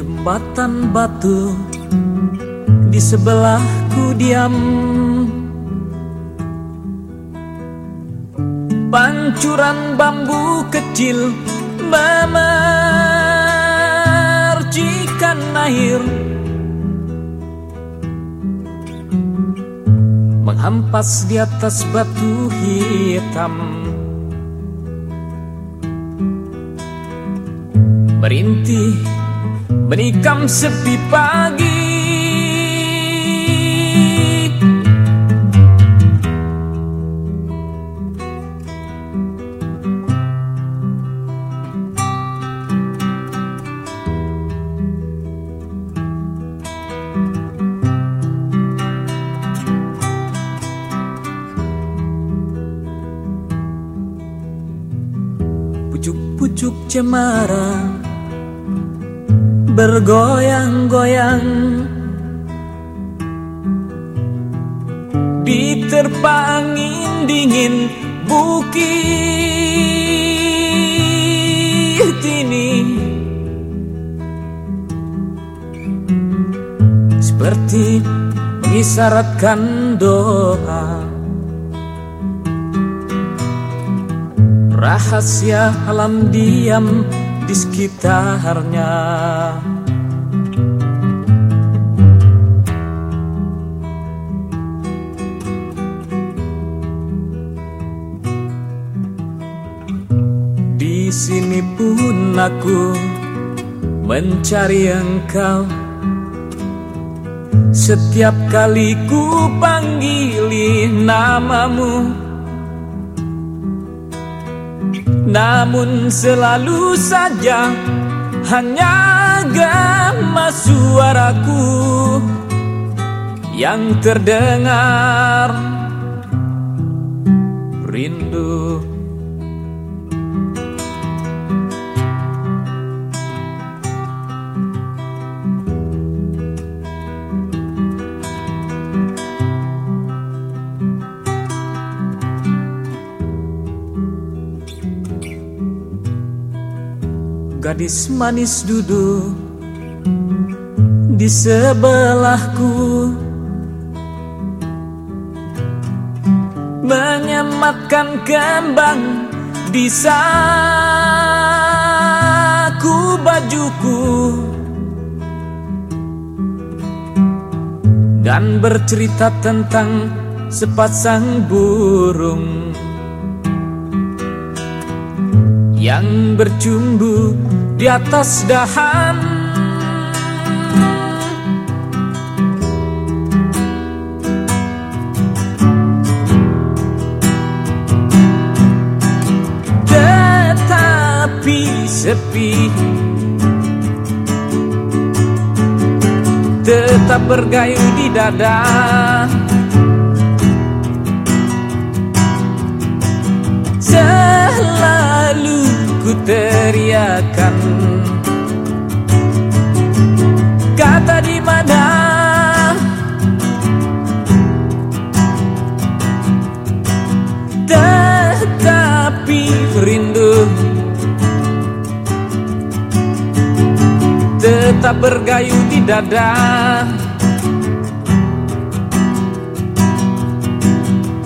Gumpatan batu di sebelahku diam. Pancuran bambu kecil memercikan air. Menghampas di atas batu hitam. Merintih menikam sepi pagi. Pucuk-pucuk cemara bergoyang-goyang. Diterpa angin dingin bukit ini. Seperti mengisyaratkan doa. Rahasia alam diam di sekitarnya. Di sini pun aku mencari engkau. Setiap kali ku panggili namamu Namun selalu saja hanya gama suaraku yang terdengar rindu. Gadis manis duduk di sebelahku. Menyematkan kembang di saku bajuku Dan bercerita tentang sepasang burung yang bercumbu di atas dahan. Tetapi sepi Tetap bergayu di dada. Selalu ku teriakan. Kata di mana? Tetapi rindu Tetap bergayu di dada.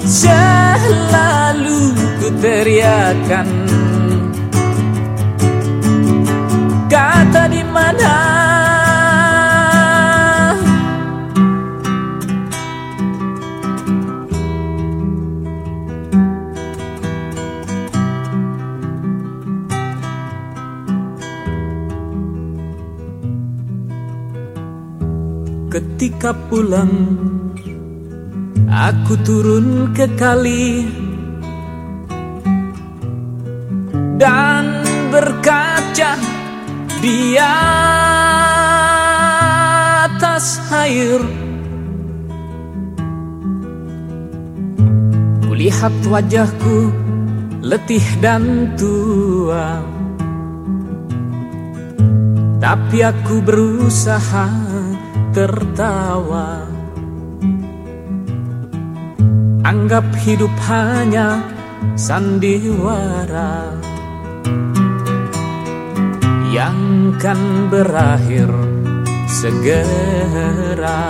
Selalu ku teriakan Ketika pulang Aku turun ke kali Dan berkaca di atas air. Kulihat wajahku letih dan tua. Tapi aku berusaha tertawa. Anggap hidup hanya sandiwara Yang kan berakhir segera